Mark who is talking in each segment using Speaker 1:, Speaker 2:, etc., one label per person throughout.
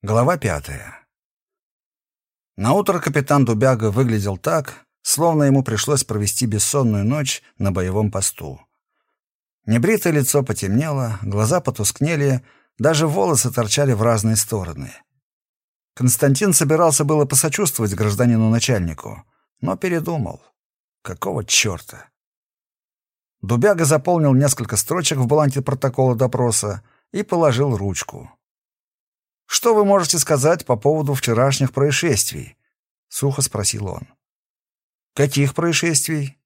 Speaker 1: Глава пятая. Наутро капитан Дубяга выглядел так, словно ему пришлось провести бессонную ночь на боевом посту. Небритое лицо потемнело, глаза потускнели, даже волосы торчали в разные стороны. Константин собирался было посочувствовать гражданину-начальнику, но передумал. Какого черта? Дубяга заполнил несколько строчек в бланке протокола допроса и положил ручку. «Что вы можете сказать по поводу вчерашних происшествий?» — сухо спросил он. «Каких происшествий?»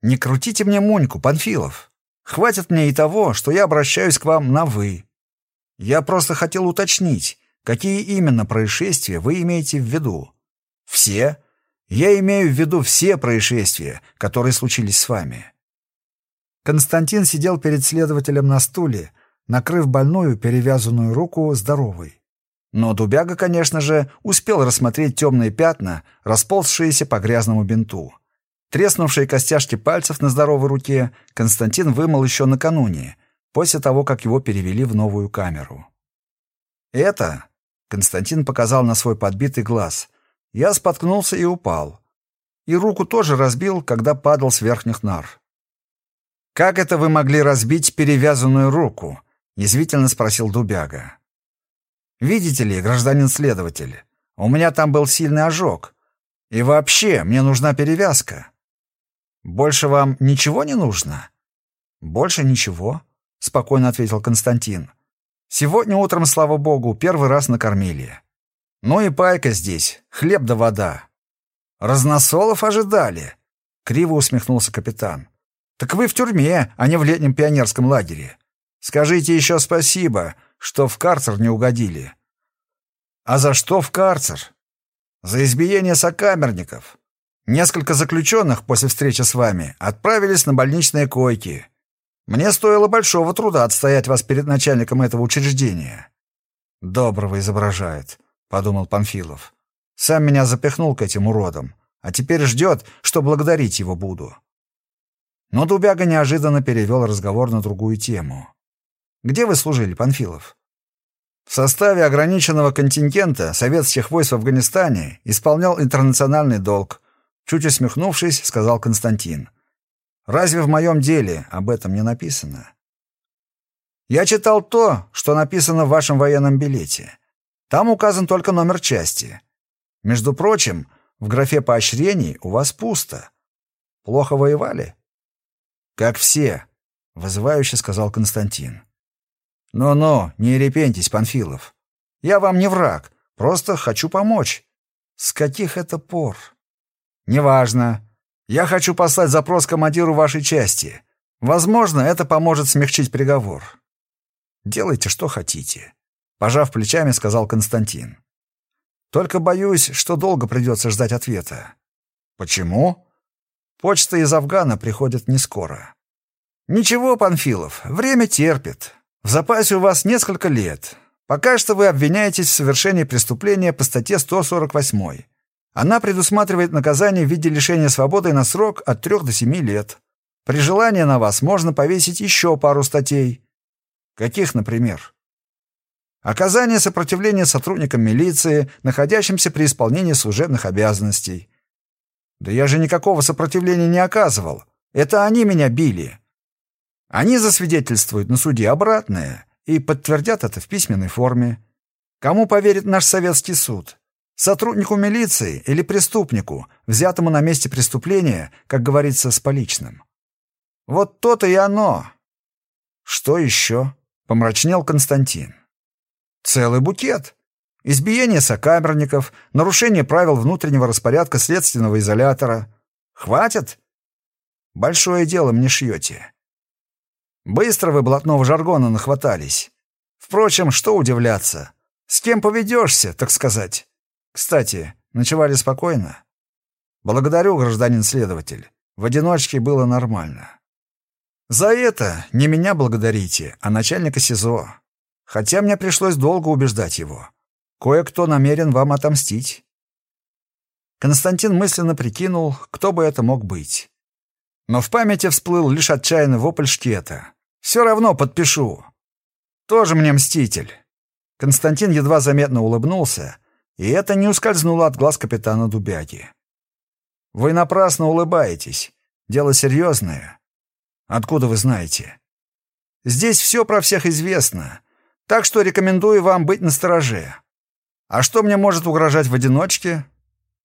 Speaker 1: «Не крутите мне Моньку, Панфилов. Хватит мне и того, что я обращаюсь к вам на «вы». Я просто хотел уточнить, какие именно происшествия вы имеете в виду. Все? Я имею в виду все происшествия, которые случились с вами». Константин сидел перед следователем на стуле, накрыв больную перевязанную руку здоровой. Но Дубяга, конечно же, успел рассмотреть темные пятна, расползшиеся по грязному бинту. Треснувшие костяшки пальцев на здоровой руке Константин вымыл еще накануне, после того, как его перевели в новую камеру. «Это...» — Константин показал на свой подбитый глаз. «Я споткнулся и упал. И руку тоже разбил, когда падал с верхних нар». «Как это вы могли разбить перевязанную руку?» — язвительно спросил Дубяга. «Видите ли, гражданин следователь, у меня там был сильный ожог. И вообще, мне нужна перевязка». «Больше вам ничего не нужно?» «Больше ничего», — спокойно ответил Константин. «Сегодня утром, слава богу, первый раз накормили. Ну и пайка здесь, хлеб да вода». «Разносолов ожидали», — криво усмехнулся капитан. «Так вы в тюрьме, а не в летнем пионерском лагере. Скажите еще спасибо, что в карцер не угодили. А за что в карцер? За избиение сокамерников. Несколько заключенных после встречи с вами отправились на больничные койки. Мне стоило большого труда отстоять вас перед начальником этого учреждения. Доброго изображает, подумал Панфилов. Сам меня запихнул к этим уродам, а теперь ждет, что благодарить его буду. Но Дубяга неожиданно перевел разговор на другую тему. Где вы служили, Панфилов? В составе ограниченного контингента советских войск в Афганистане исполнял интернациональный долг. Чуть усмехнувшись, сказал Константин. Разве в моем деле об этом не написано? Я читал то, что написано в вашем военном билете. Там указан только номер части. Между прочим, в графе поощрений у вас пусто. Плохо воевали? Как все, вызывающе сказал Константин. «Ну-ну, не репентесь, Панфилов. Я вам не враг, просто хочу помочь». «С каких это пор?» «Неважно. Я хочу послать запрос командиру вашей части. Возможно, это поможет смягчить приговор». «Делайте, что хотите», — пожав плечами, сказал Константин. «Только боюсь, что долго придется ждать ответа». «Почему?» «Почта из Афгана приходит не скоро». «Ничего, Панфилов, время терпит. В запасе у вас несколько лет. Пока что вы обвиняетесь в совершении преступления по статье 148. Она предусматривает наказание в виде лишения свободы на срок от 3 до 7 лет. При желании на вас можно повесить еще пару статей. Каких, например? Оказание сопротивления сотрудникам милиции, находящимся при исполнении служебных обязанностей. Да я же никакого сопротивления не оказывал. Это они меня били. Они засвидетельствуют на суде обратное и подтвердят это в письменной форме. Кому поверит наш советский суд? Сотруднику милиции или преступнику, взятому на месте преступления, как говорится, с поличным? Вот то-то и оно. Что еще? Помрачнел Константин. Целый букет. Избиение сокамерников, нарушение правил внутреннего распорядка следственного изолятора. Хватит? Большое дело мне шьете. Быстро вы блатного жаргона нахватались. Впрочем, что удивляться? С кем поведешься, так сказать? Кстати, ночевали спокойно? Благодарю, гражданин следователь. В одиночке было нормально. За это не меня благодарите, а начальника СИЗО. Хотя мне пришлось долго убеждать его. Кое-кто намерен вам отомстить. Константин мысленно прикинул, кто бы это мог быть. Но в памяти всплыл лишь отчаянный вопль шкета. Все равно подпишу. Тоже мне мститель. Константин едва заметно улыбнулся, и это не ускользнуло от глаз капитана Дубяги. «Вы напрасно улыбаетесь. Дело серьезное. Откуда вы знаете?» «Здесь все про всех известно, так что рекомендую вам быть настороже. А что мне может угрожать в одиночке?»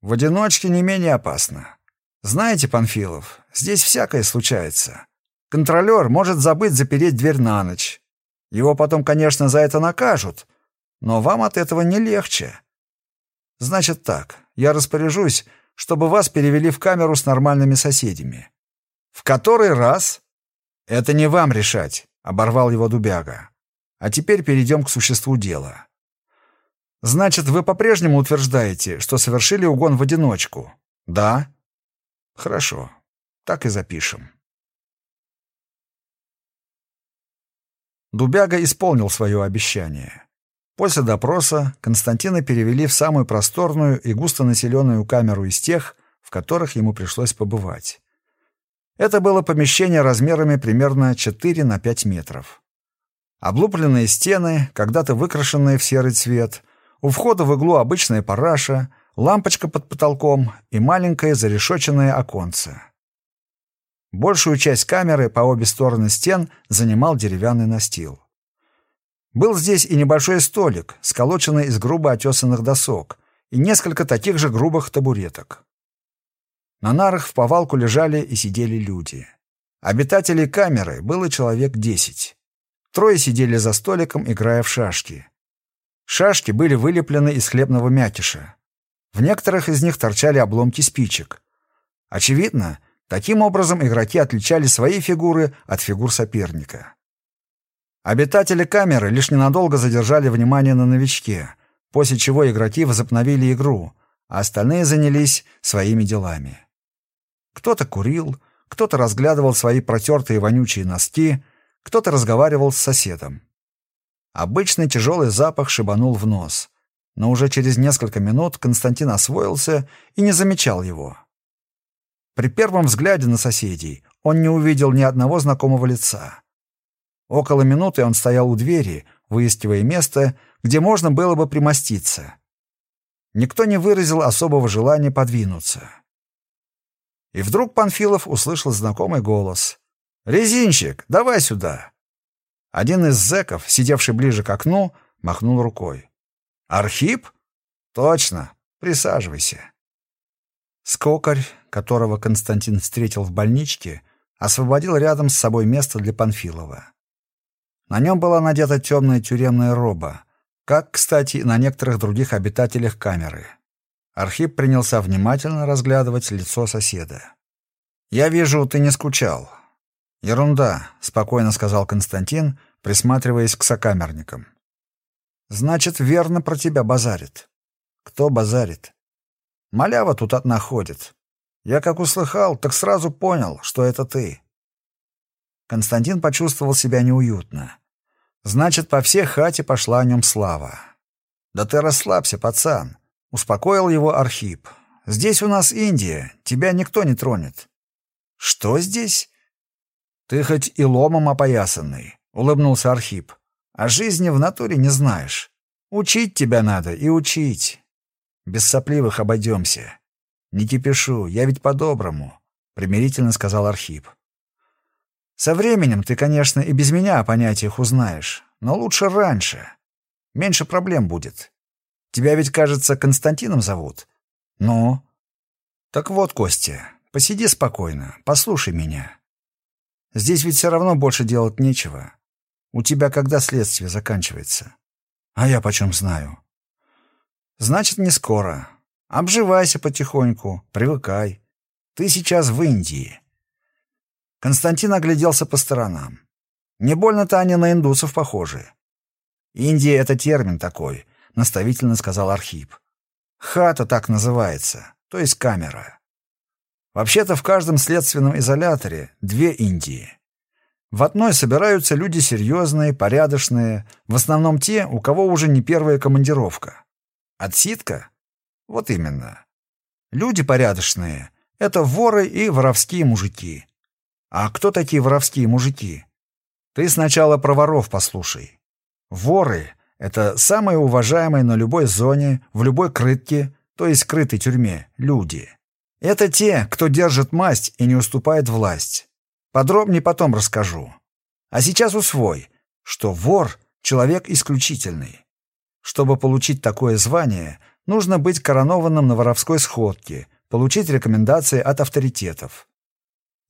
Speaker 1: «В одиночке не менее опасно. Знаете, Панфилов, здесь всякое случается. Контролер может забыть запереть дверь на ночь. Его потом, конечно, за это накажут, но вам от этого не легче. Значит так, я распоряжусь, чтобы вас перевели в камеру с нормальными соседями. В который раз? Это не вам решать, оборвал его Дубяга. А теперь перейдем к существу дела. Значит, вы по-прежнему утверждаете, что совершили угон в одиночку? Да? Хорошо. Так и запишем. Дубяга исполнил свое обещание. После допроса Константина перевели в самую просторную и густонаселенную камеру из тех, в которых ему пришлось побывать. Это было помещение размерами примерно 4 на 5 метров. Облупленные стены, когда-то выкрашенные в серый цвет, у входа в иглу обычная параша, лампочка под потолком и маленькое зарешоченное оконце. Большую часть камеры по обе стороны стен занимал деревянный настил. Был здесь и небольшой столик, сколоченный из грубо отесанных досок, и несколько таких же грубых табуреток. На нарах в повалку лежали и сидели люди. Обитателей камеры было человек десять. Трое сидели за столиком, играя в шашки. Шашки были вылеплены из хлебного мякиша. В некоторых из них торчали обломки спичек. Очевидно, таким образом игроки отличали свои фигуры от фигур соперника. Обитатели камеры лишь ненадолго задержали внимание на новичке, после чего игроки возобновили игру, а остальные занялись своими делами. Кто-то курил, кто-то разглядывал свои протертые вонючие носки, кто-то разговаривал с соседом. Обычный тяжелый запах шибанул в нос, но уже через несколько минут Константин освоился и не замечал его. При первом взгляде на соседей он не увидел ни одного знакомого лица. Около минуты он стоял у двери, выискивая место, где можно было бы примоститься. Никто не выразил особого желания подвинуться. И вдруг Панфилов услышал знакомый голос. «Резинчик, давай сюда!» Один из зэков, сидевший ближе к окну, махнул рукой. «Архип? Точно. Присаживайся». Скокарь, которого Константин встретил в больничке, освободил рядом с собой место для Панфилова. На нем была надета темная тюремная роба, как, кстати, и на некоторых других обитателях камеры. Архип принялся внимательно разглядывать лицо соседа. «Я вижу, ты не скучал». «Ерунда», — спокойно сказал Константин, присматриваясь к сокамерникам. «Значит, верно про тебя базарит». «Кто базарит?» «Малява тут одна ходит. Я как услыхал, так сразу понял, что это ты». Константин почувствовал себя неуютно. Значит, по всей хате пошла о нем слава. «Да ты расслабься, пацан», — успокоил его Архип. «Здесь у нас Индия, тебя никто не тронет». «Что здесь?» «Ты хоть и ломом опоясанный», — улыбнулся Архип. «А жизни в натуре не знаешь. Учить тебя надо и учить. Без сопливых обойдемся. Не кипишу, я ведь по-доброму», — примирительно сказал Архип. Со временем ты, конечно, и без меня о понятиях узнаешь, но лучше раньше. Меньше проблем будет. Тебя ведь, кажется, Константином зовут. Ну? Так вот, Костя, посиди спокойно, послушай меня. Здесь ведь все равно больше делать нечего. У тебя когда следствие заканчивается? А я почем знаю? Значит, не скоро. Обживайся потихоньку, привыкай. Ты сейчас в Индии. Константин огляделся по сторонам. Не больно-то они на индусов похожи. «Индия — это термин такой», — наставительно сказал Архип. «Хата так называется, то есть камера. Вообще-то в каждом следственном изоляторе две Индии. В одной собираются люди серьезные, порядочные, в основном те, у кого уже не первая командировка. Отсидка? Вот именно. Люди порядочные — это воры и воровские мужики. А кто такие воровские мужики? Ты сначала про воров послушай. Воры — Это самые уважаемые на любой зоне, в любой крытке, то есть крытой тюрьме, люди. Это те, кто держит масть и не уступает власть. Подробнее потом расскажу. А сейчас усвой, что вор — человек исключительный. Чтобы получить такое звание, нужно быть коронованным на воровской сходке, получить рекомендации от авторитетов.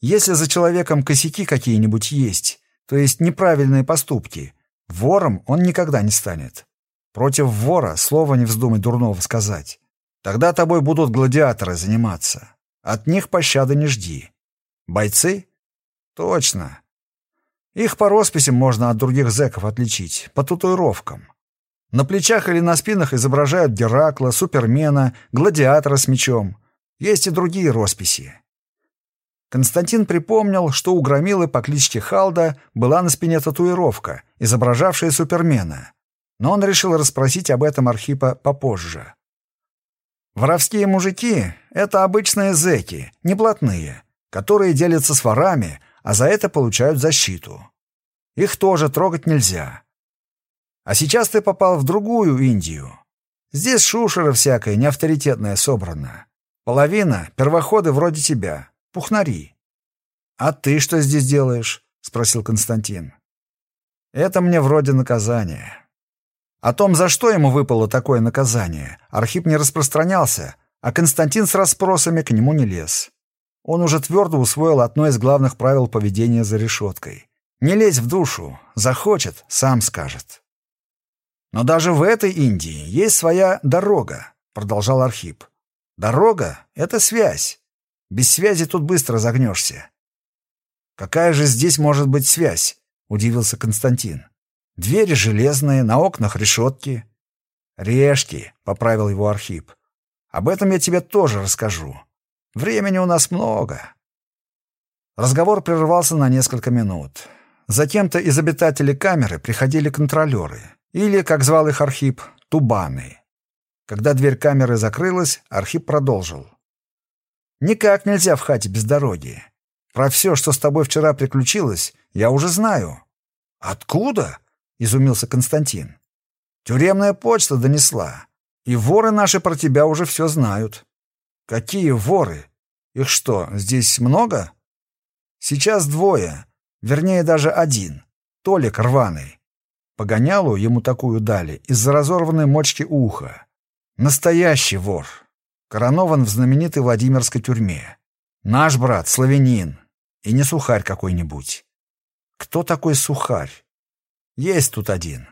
Speaker 1: Если за человеком косяки какие-нибудь есть, то есть неправильные поступки, вором он никогда не станет. Против вора слова не вздумай дурного сказать. Тогда тобой будут гладиаторы заниматься. От них пощады не жди. Бойцы? Точно. Их по росписям можно от других зэков отличить, по татуировкам. На плечах или на спинах изображают Геракла, Супермена, гладиатора с мечом. Есть и другие росписи. Константин припомнил, что у громилы по кличке Халда была на спине татуировка, изображавшая Супермена. Но он решил расспросить об этом Архипа попозже. Воровские мужики — это обычные зэки, неплотные, которые делятся с ворами, а за это получают защиту. Их тоже трогать нельзя. А сейчас ты попал в другую Индию. Здесь шушера всякая неавторитетная собрана. Половина — первоходы вроде тебя, пухнари. «А ты что здесь делаешь?» — спросил Константин. «Это мне вроде наказание». О том, за что ему выпало такое наказание, Архип не распространялся, а Константин с расспросами к нему не лез. Он уже твердо усвоил одно из главных правил поведения за решеткой. «Не лезь в душу, захочет, сам скажет». «Но даже в этой Индии есть своя дорога», — продолжал Архип. «Дорога — это связь. Без связи тут быстро загнешься». «Какая же здесь может быть связь?» — удивился Константин. Двери железные, на окнах решетки. «Решки», — поправил его Архип. «Об этом я тебе тоже расскажу. Времени у нас много». Разговор прервался на несколько минут. Затем-то из обитателей камеры приходили контролеры, или, как звал их Архип, тубаны. Когда дверь камеры закрылась, Архип продолжил. «Никак нельзя в хате без дороги. Про все, что с тобой вчера приключилось, я уже знаю». «Откуда?» — изумился Константин. «Тюремная почта донесла. И воры наши про тебя уже все знают». «Какие воры? Их что, здесь много?» «Сейчас двое. Вернее, даже один. Толик рваный. Погонялу ему такую дали из-за разорванной мочки уха. Настоящий вор. Коронован в знаменитой Владимирской тюрьме. Наш брат, славянин. И не сухарь какой-нибудь. Кто такой сухарь? Есть тут один.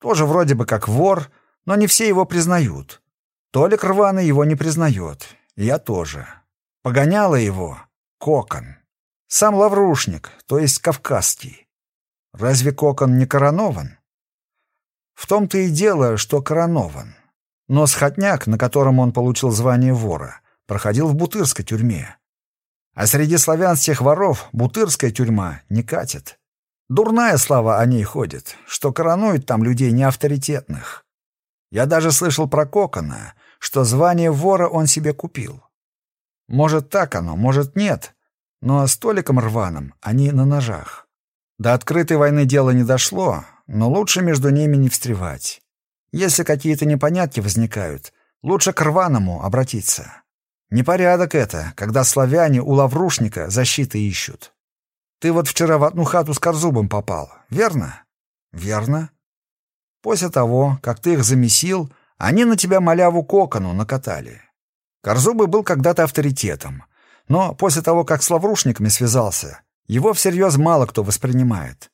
Speaker 1: Тоже вроде бы как вор, но не все его признают. Толик рваный его не признает. я тоже. Погоняла его Кокон. Сам лаврушник, то есть кавказский. Разве Кокон не коронован? В том-то и дело, что коронован. Но сходняк, на котором он получил звание вора, проходил в Бутырской тюрьме. А среди славянских воров Бутырская тюрьма не катит. Дурная слава о ней ходит, что коронуют там людей неавторитетных. Я даже слышал про Кокона, что звание вора он себе купил. Может, так оно, может, нет, но столиком рваным они на ножах. До открытой войны дело не дошло, но лучше между ними не встревать. Если какие-то непонятки возникают, лучше к рваному обратиться. Непорядок это, когда славяне у лаврушника защиты ищут. Ты вот вчера в одну хату с Корзубом попал, верно? Верно. После того, как ты их замесил, они на тебя маляву кокону накатали. Корзубы был когда-то авторитетом, но после того, как с лаврушниками связался, его всерьез мало кто воспринимает.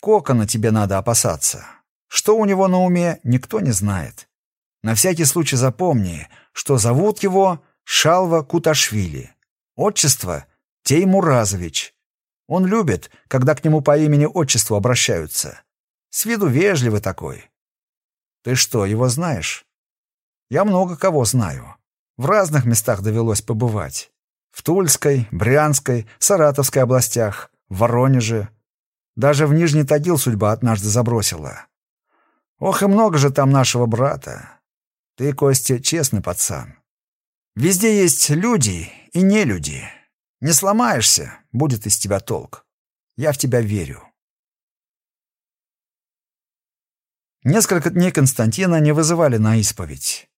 Speaker 1: Кокона тебе надо опасаться. Что у него на уме, никто не знает. На всякий случай запомни, что зовут его Шалва Куташвили. Отчество — Теймуразович. Он любит, когда к нему по имени-отчеству обращаются. С виду вежливый такой. Ты что, его знаешь? Я много кого знаю. В разных местах довелось побывать. В Тульской, Брянской, Саратовской областях, в Воронеже. Даже в Нижний Тагил судьба однажды забросила. Ох, и много же там нашего брата. Ты, Костя, честный пацан. Везде есть люди и не люди. Не сломаешься, будет из тебя толк. Я в тебя верю. Несколько дней Константина не вызывали на исповедь.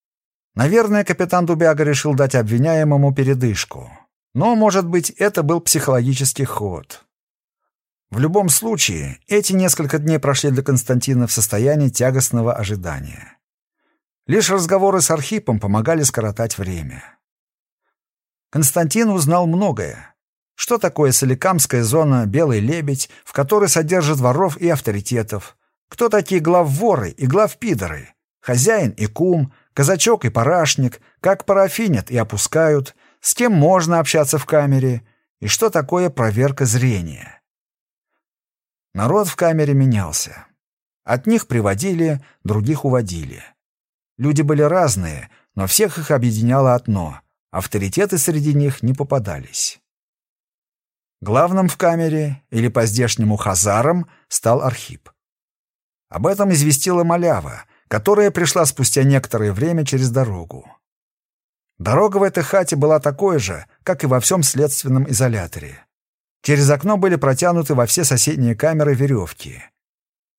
Speaker 1: Наверное, капитан Дубяга решил дать обвиняемому передышку. Но, может быть, это был психологический ход. В любом случае, эти несколько дней прошли для Константина в состоянии тягостного ожидания. Лишь разговоры с Архипом помогали скоротать время. Константин узнал многое. Что такое соликамская зона «Белый лебедь», в которой содержат воров и авторитетов? Кто такие главворы и главпидоры? Хозяин и кум, казачок и парашник, как парафинят и опускают, с кем можно общаться в камере, и что такое проверка зрения. Народ в камере менялся. От них приводили, других уводили. Люди были разные, но всех их объединяло одно — авторитеты среди них не попадались. Главным в камере, или по-здешнему хазаром, стал Архип. Об этом известила Малява, которая пришла спустя некоторое время через дорогу. Дорога в этой хате была такой же, как и во всем следственном изоляторе. Через окно были протянуты во все соседние камеры веревки.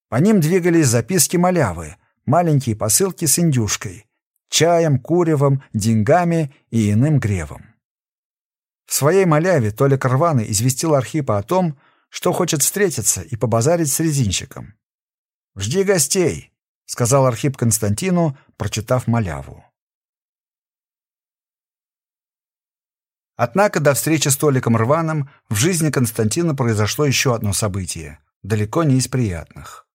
Speaker 1: По ним двигались записки малявы, маленькие посылки с индюшкой, чаем, куревом, деньгами и иным гревом. В своей маляве Толик Рваный известил Архипа о том, что хочет встретиться и побазарить с резинщиком. «Жди гостей», — сказал Архип Константину, прочитав маляву. Однако до встречи с Толиком Рваным в жизни Константина произошло еще одно событие, далеко не из приятных.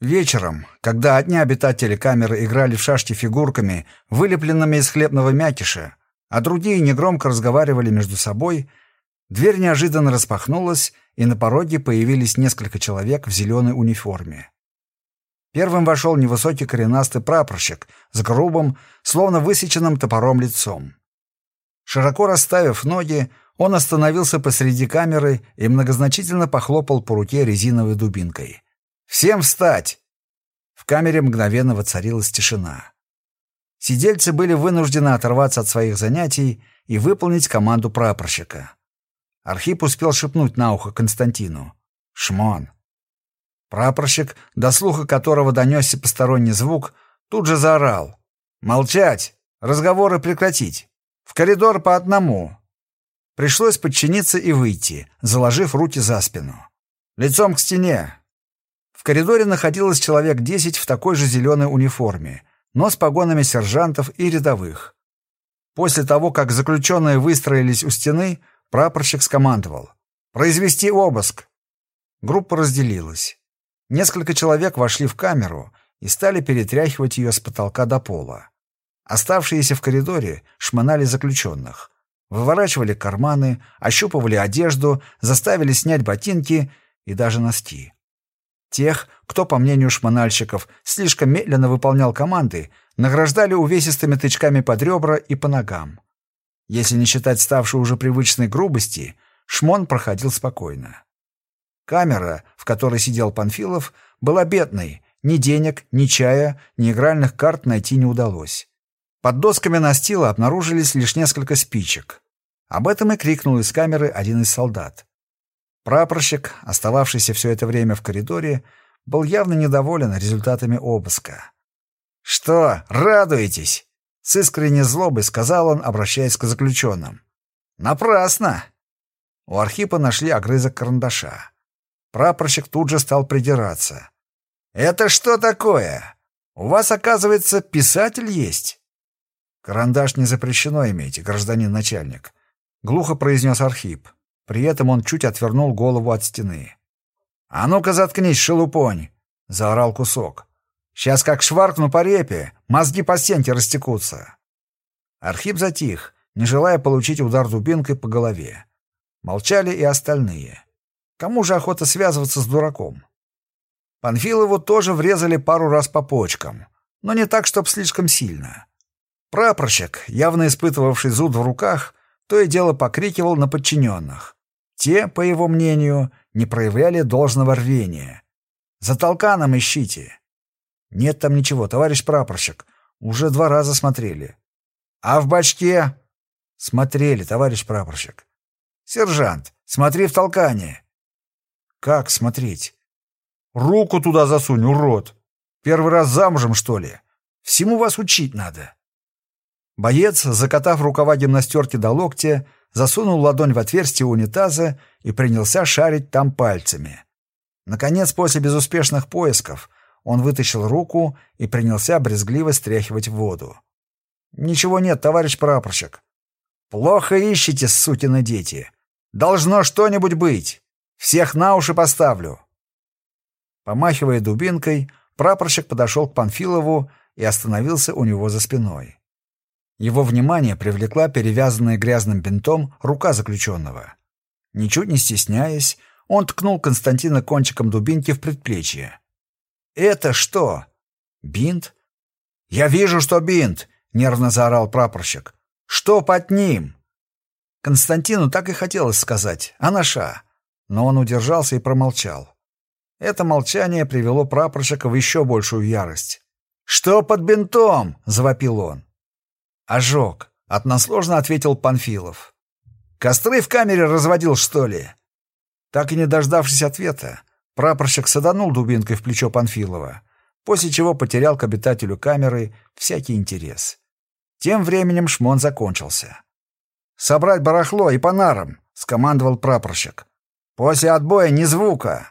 Speaker 1: Вечером, когда одни обитатели камеры играли в шашки фигурками, вылепленными из хлебного мякиша, а другие негромко разговаривали между собой, дверь неожиданно распахнулась, и на пороге появились несколько человек в зеленой униформе. Первым вошел невысокий коренастый прапорщик с грубым, словно высеченным топором лицом. Широко расставив ноги, он остановился посреди камеры и многозначительно похлопал по руке резиновой дубинкой. «Всем встать!» В камере мгновенно воцарилась тишина. Сидельцы были вынуждены оторваться от своих занятий и выполнить команду прапорщика. Архип успел шепнуть на ухо Константину. «Шмон!» Прапорщик, до слуха которого донесся посторонний звук, тут же заорал. «Молчать! Разговоры прекратить!» В коридор по одному. Пришлось подчиниться и выйти, заложив руки за спину. Лицом к стене. В коридоре находилось человек десять в такой же зеленой униформе, но с погонами сержантов и рядовых. После того, как заключенные выстроились у стены, прапорщик скомандовал «Произвести обыск». Группа разделилась. Несколько человек вошли в камеру и стали перетряхивать ее с потолка до пола. Оставшиеся в коридоре шмонали заключенных. Выворачивали карманы, ощупывали одежду, заставили снять ботинки и даже носки. Тех, кто, по мнению шмональщиков, слишком медленно выполнял команды, награждали увесистыми тычками под ребра и по ногам. Если не считать ставшей уже привычной грубости, шмон проходил спокойно. Камера, в которой сидел Панфилов, была бедной, ни денег, ни чая, ни игральных карт найти не удалось. Под досками настила обнаружились лишь несколько спичек. Об этом и крикнул из камеры один из солдат. Прапорщик, остававшийся все это время в коридоре, был явно недоволен результатами обыска. «Что, радуетесь?» — с искренней злобой сказал он, обращаясь к заключенным. «Напрасно!» У Архипа нашли огрызок карандаша. Прапорщик тут же стал придираться. «Это что такое? У вас, оказывается, писатель есть?» «Карандаш не запрещено иметь, гражданин начальник», — глухо произнес Архип. При этом он чуть отвернул голову от стены. «А ну-ка заткнись, шелупонь!» — заорал кусок. «Сейчас как шваркну по репе, мозги по стенке растекутся». Архип затих, не желая получить удар дубинкой по голове. Молчали и остальные. Кому же охота связываться с дураком? Панфилову тоже врезали пару раз по почкам, но не так, чтоб слишком сильно. Прапорщик, явно испытывавший зуд в руках, то и дело покрикивал на подчиненных. Те, по его мнению, не проявляли должного рвения. «За толканом ищите!» «Нет там ничего, товарищ прапорщик. Уже два раза смотрели». «А в бачке?» «Смотрели, товарищ прапорщик». «Сержант, смотри в толкание». «Как смотреть?» «Руку туда засунь, урод!» Первый раз замужем, что ли? Всему вас учить надо». Боец, закатав рукава гимнастерки до локтя, засунул ладонь в отверстие унитаза и принялся шарить там пальцами. Наконец, после безуспешных поисков, он вытащил руку и принялся брезгливо стряхивать воду. «Ничего нет, товарищ прапорщик». «Плохо ищете, сукины дети. Должно что-нибудь быть. Всех на уши поставлю». Помахивая дубинкой, прапорщик подошел к Панфилову и остановился у него за спиной. Его внимание привлекла перевязанная грязным бинтом рука заключенного. Ничуть не стесняясь, он ткнул Константина кончиком дубинки в предплечье. «Это что? Бинт?» «Я вижу, что бинт!» — нервно заорал прапорщик. «Что под ним?» Константину так и хотелось сказать «Анаша», но он удержался и промолчал. Это молчание привело прапорщика в еще большую ярость. «Что под бинтом?» — завопил он. «Ожог», — односложно ответил Панфилов. «Костры в камере разводил, что ли?» Так и не дождавшись ответа, прапорщик саданул дубинкой в плечо Панфилова, после чего потерял к обитателю камеры всякий интерес. Тем временем шмон закончился. «Собрать барахло и по нарам!» — скомандовал прапорщик. «После отбоя ни звука!»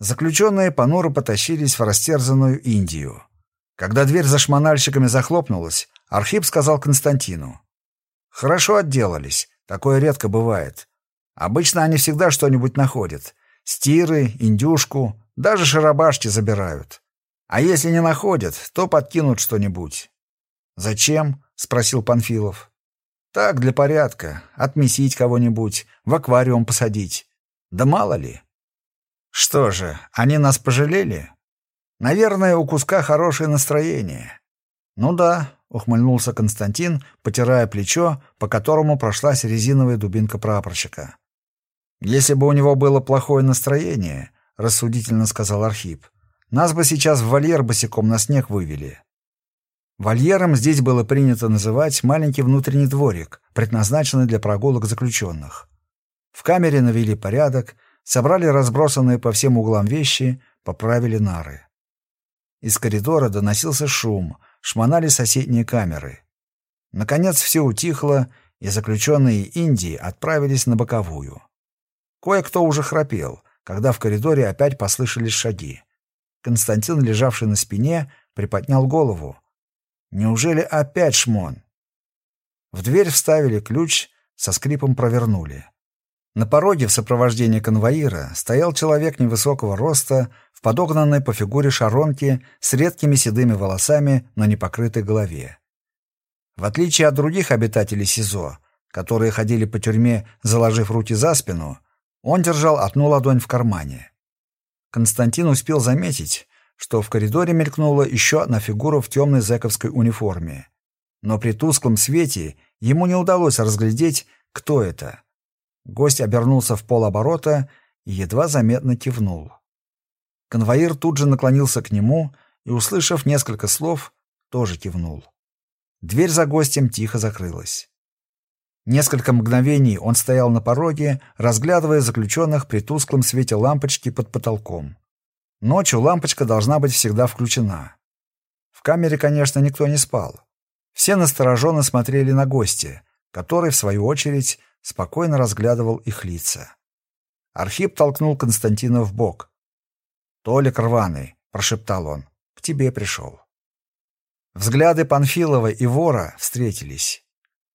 Speaker 1: Заключенные понуро потащились в растерзанную Индию. Когда дверь за шмональщиками захлопнулась, Архип сказал Константину. «Хорошо отделались. Такое редко бывает. Обычно они всегда что-нибудь находят. Стиры, индюшку, даже шарабашки забирают. А если не находят, то подкинут что-нибудь». «Зачем?» — спросил Панфилов. «Так, для порядка. Отмесить кого-нибудь, в аквариум посадить. Да мало ли». «Что же, они нас пожалели?» «Наверное, у куска хорошее настроение». «Ну да, ухмыльнулся Константин, потирая плечо, по которому прошлась резиновая дубинка прапорщика. Если бы у него было плохое настроение, рассудительно сказал Архип, нас бы сейчас в вольер босиком на снег вывели. Вольером здесь было принято называть маленький внутренний дворик, предназначенный для прогулок заключенных. В камере навели порядок, собрали разбросанные по всем углам вещи, поправили нары. Из коридора доносился шум — шмонали соседние камеры. Наконец все утихло, и заключенные Индии отправились на боковую. Кое-кто уже храпел, когда в коридоре опять послышались шаги. Константин, лежавший на спине, приподнял голову. Неужели опять шмон? В дверь вставили ключ, со скрипом провернули. На пороге в сопровождении конвоира стоял человек невысокого роста в подогнанной по фигуре шаронке с редкими седыми волосами на непокрытой голове. В отличие от других обитателей СИЗО, которые ходили по тюрьме, заложив руки за спину, он держал одну ладонь в кармане. Константин успел заметить, что в коридоре мелькнула еще одна фигура в темной зэковской униформе. Но при тусклом свете ему не удалось разглядеть, кто это — Гость обернулся в полоборота и едва заметно кивнул. Конвоир тут же наклонился к нему и, услышав несколько слов, тоже кивнул. Дверь за гостем тихо закрылась. Несколько мгновений он стоял на пороге, разглядывая заключенных при тусклом свете лампочки под потолком. Ночью лампочка должна быть всегда включена. В камере, конечно, никто не спал. Все настороженно смотрели на гостя, который, в свою очередь, спокойно разглядывал их лица. Архип толкнул Константина в бок. «Толик рваный», — прошептал он, — «к тебе пришел». Взгляды Панфилова и вора встретились.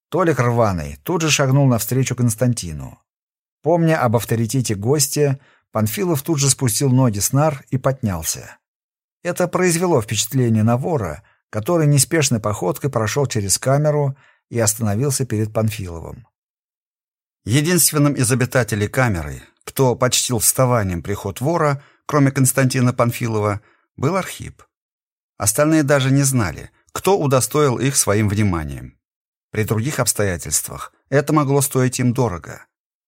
Speaker 1: Толик рваный тут же шагнул навстречу Константину. Помня об авторитете гостя, Панфилов тут же спустил ноги с нар и поднялся. Это произвело впечатление на вора, который неспешной походкой прошел через камеру и остановился перед Панфиловым. Единственным из обитателей камеры, кто почтил вставанием приход вора, кроме Константина Панфилова, был Архип. Остальные даже не знали, кто удостоил их своим вниманием. При других обстоятельствах это могло стоить им дорого.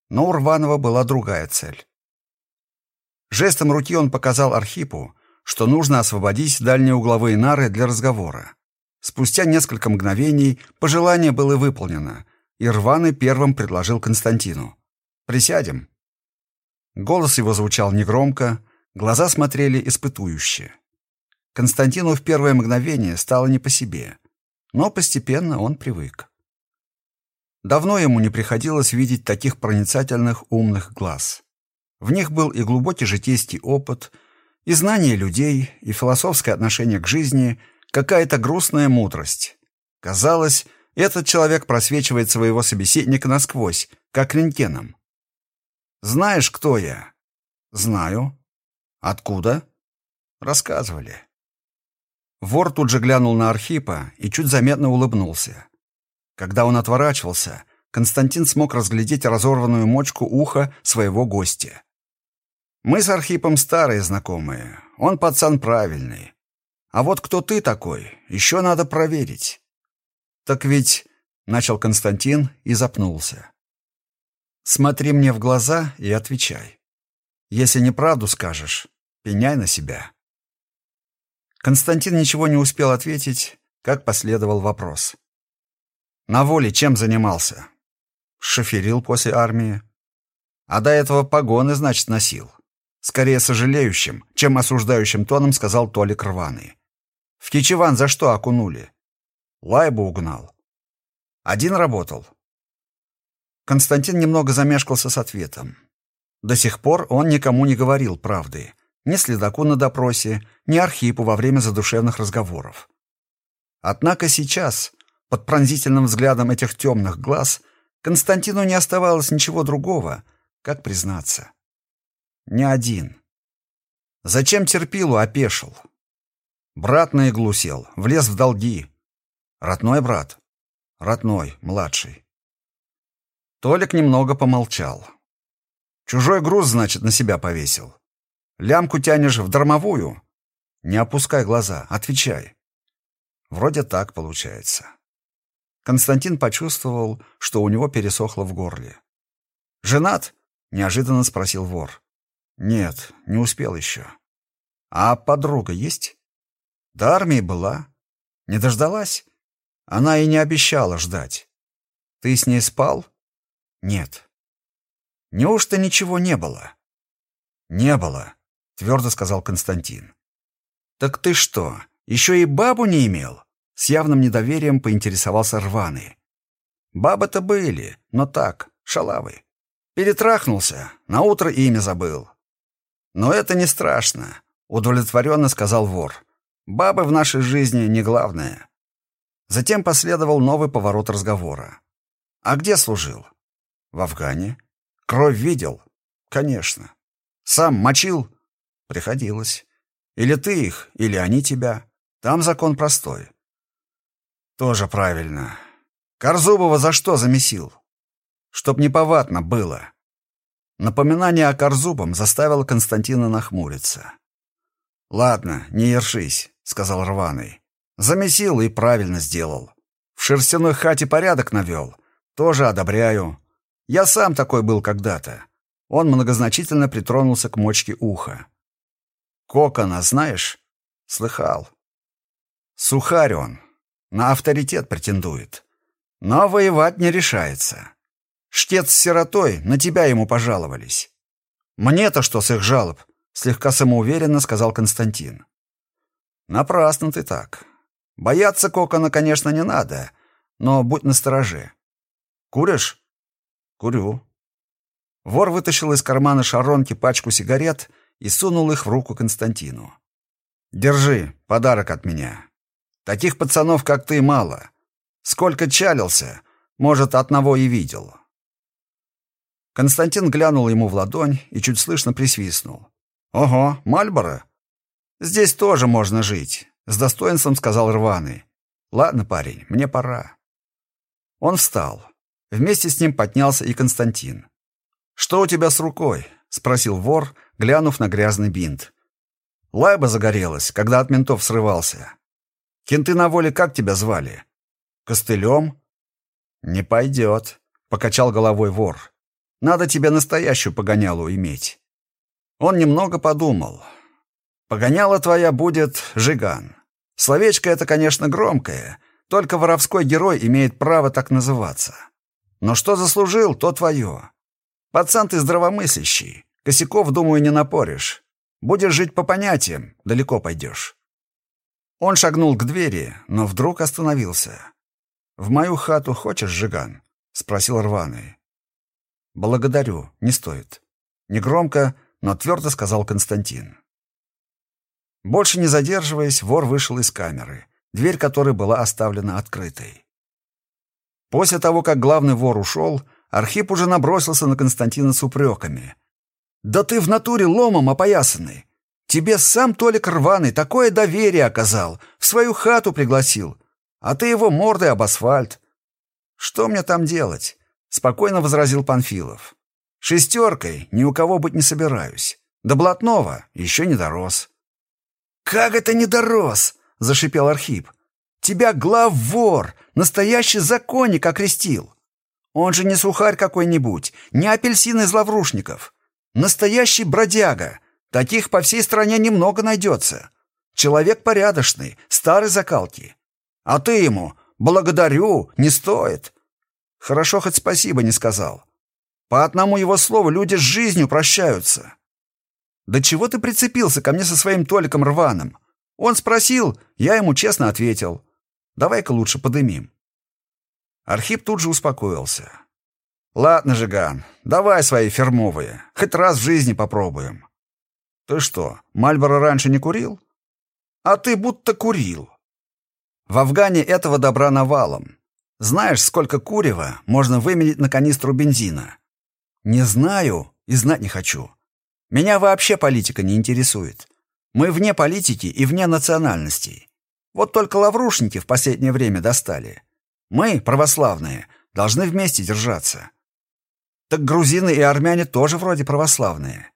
Speaker 1: Но у Рванова была другая цель. Жестом руки он показал Архипу, что нужно освободить дальние угловые нары для разговора. Спустя несколько мгновений пожелание было выполнено, и рваный первым предложил Константину. «Присядем». Голос его звучал негромко, глаза смотрели испытующе. Константину в первое мгновение стало не по себе, но постепенно он привык. Давно ему не приходилось видеть таких проницательных умных глаз. В них был и глубокий житейский опыт, и знание людей, и философское отношение к жизни, какая-то грустная мудрость. Казалось, этот человек просвечивает своего собеседника насквозь, как рентгеном. «Знаешь, кто я?» «Знаю». «Откуда?» «Рассказывали». Вор тут же глянул на Архипа и чуть заметно улыбнулся. Когда он отворачивался, Константин смог разглядеть разорванную мочку уха своего гостя. «Мы с Архипом старые знакомые. Он пацан правильный. А вот кто ты такой, еще надо проверить». «Так ведь...» — начал Константин и запнулся. «Смотри мне в глаза и отвечай. Если неправду скажешь, пеняй на себя». Константин ничего не успел ответить, как последовал вопрос. «На воле чем занимался?» «Шоферил после армии». «А до этого погоны, значит, носил». Скорее сожалеющим, чем осуждающим тоном сказал Толик рваный. «В Кичеван за что окунули?» «Лайбу угнал». «Один работал?» Константин немного замешкался с ответом. До сих пор он никому не говорил правды, ни следаку на допросе, ни Архипу во время задушевных разговоров. Однако сейчас, под пронзительным взглядом этих темных глаз, Константину не оставалось ничего другого, как признаться. Не один. Зачем терпилу опешил? Брат на иглу сел, влез в долги. Родной брат? Родной, младший. Толик немного помолчал. Чужой груз, значит, на себя повесил. Лямку тянешь в дармовую? Не опускай глаза, отвечай. Вроде так получается. Константин почувствовал, что у него пересохло в горле. «Женат?» — неожиданно спросил вор. «Нет, не успел еще». «А подруга есть?» «До армии была. Не дождалась?» Она и не обещала ждать. «Ты с ней спал?» «Нет». «Неужто ничего не было?» «Не было», твердо сказал Константин. «Так ты что, еще и бабу не имел?» С явным недоверием поинтересовался рваный. «Бабы-то были, но так, шалавы. Перетрахнулся, на утро имя забыл». «Но это не страшно», — удовлетворенно сказал вор. «Бабы в нашей жизни не главное». Затем последовал новый поворот разговора. «А где служил?» «В Афгане». «Кровь видел?» «Конечно». «Сам мочил?» Приходилось. Или ты их, или они тебя. Там закон простой. Тоже правильно. Корзубова за что замесил? Чтоб неповадно было. Напоминание о Корзубом заставило Константина нахмуриться. «Ладно, не ершись», — сказал рваный. «Замесил и правильно сделал. В шерстяной хате порядок навел. Тоже одобряю. Я сам такой был когда-то». Он многозначительно притронулся к мочке уха. Кокона знаешь? Слыхал. Сухарь он. На авторитет претендует. Но воевать не решается. Штец с сиротой, на тебя ему пожаловались. Мне-то что с их жалоб? Слегка самоуверенно сказал Константин. Напрасно ты так. Бояться Кокона, конечно, не надо, но будь настороже. Куришь? Курю. Вор вытащил из кармана шаронки пачку сигарет и сунул их в руку Константину. «Держи, подарок от меня. Таких пацанов, как ты, мало. Сколько чалился, может, одного и видел». Константин глянул ему в ладонь и чуть слышно присвистнул. «Ого, Мальборо? Здесь тоже можно жить», — с достоинством сказал рваный. «Ладно, парень, мне пора». Он встал. Вместе с ним поднялся и Константин. «Что у тебя с рукой?» — спросил вор, глянув на грязный бинт. Лайба загорелась, когда от ментов срывался. Кенты на воле как тебя звали? Костылем? Не пойдет, покачал головой вор. Надо тебе настоящую погонялу иметь. Он немного подумал. Погоняла твоя будет Жиган. Словечко это, конечно, громкое, только воровской герой имеет право так называться. Но что заслужил, то твое. Пацан ты здравомыслящий. Косяков, думаю, не напоришь. Будешь жить по понятиям, далеко пойдешь. Он шагнул к двери, но вдруг остановился. «В мою хату хочешь, Жиган?» — спросил рваный. «Благодарю, не стоит». Негромко, но твердо сказал Константин. Больше не задерживаясь, вор вышел из камеры, дверь которой была оставлена открытой. После того, как главный вор ушел, Архип уже набросился на Константина с упреками. «Да ты в натуре ломом опоясанный! Тебе сам Толик Рваный такое доверие оказал, в свою хату пригласил, а ты его мордой об асфальт. Что мне там делать?» — спокойно возразил Панфилов. «Шестеркой ни у кого быть не собираюсь. До блатного еще не дорос». «Как это не дорос?» — зашипел Архип. «Тебя глав-вор, настоящий законник окрестил. Он же не сухарь какой-нибудь, не апельсин из лаврушников. Настоящий бродяга. Таких по всей стране немного найдется. Человек порядочный, старой закалки. А ты ему «благодарю, не стоит». Хорошо хоть спасибо не сказал. По одному его слову люди с жизнью прощаются. «Да чего ты прицепился ко мне со своим Толиком рваным?» Он спросил, я ему честно ответил. «Давай-ка лучше подымим». Архип тут же успокоился. «Ладно, Жиган, давай свои фермовые. Хоть раз в жизни попробуем». «Ты что, Мальборо раньше не курил?» «А ты будто курил». В Афгане этого добра навалом. Знаешь, сколько курева можно выменить на канистру бензина? Не знаю и знать не хочу. Меня вообще политика не интересует. Мы вне политики и вне национальностей. Вот только лаврушники в последнее время достали. Мы, православные, должны вместе держаться. Так грузины и армяне тоже вроде православные.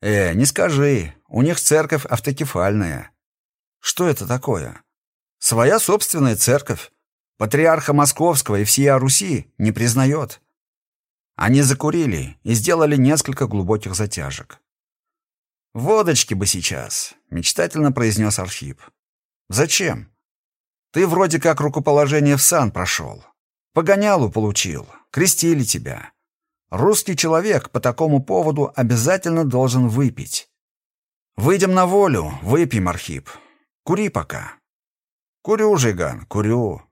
Speaker 1: Э, не скажи, у них церковь автокефальная. Что это такое? Своя собственная церковь. Патриарха Московского и всея Руси не признает. Они закурили и сделали несколько глубоких затяжек. «Водочки бы сейчас», — мечтательно произнес Архип. «Зачем? Ты вроде как рукоположение в сан прошел. Погонялу получил, крестили тебя. Русский человек по такому поводу обязательно должен выпить. Выйдем на волю, выпьем, Архип. Кури пока». «Курю, Жиган, курю»,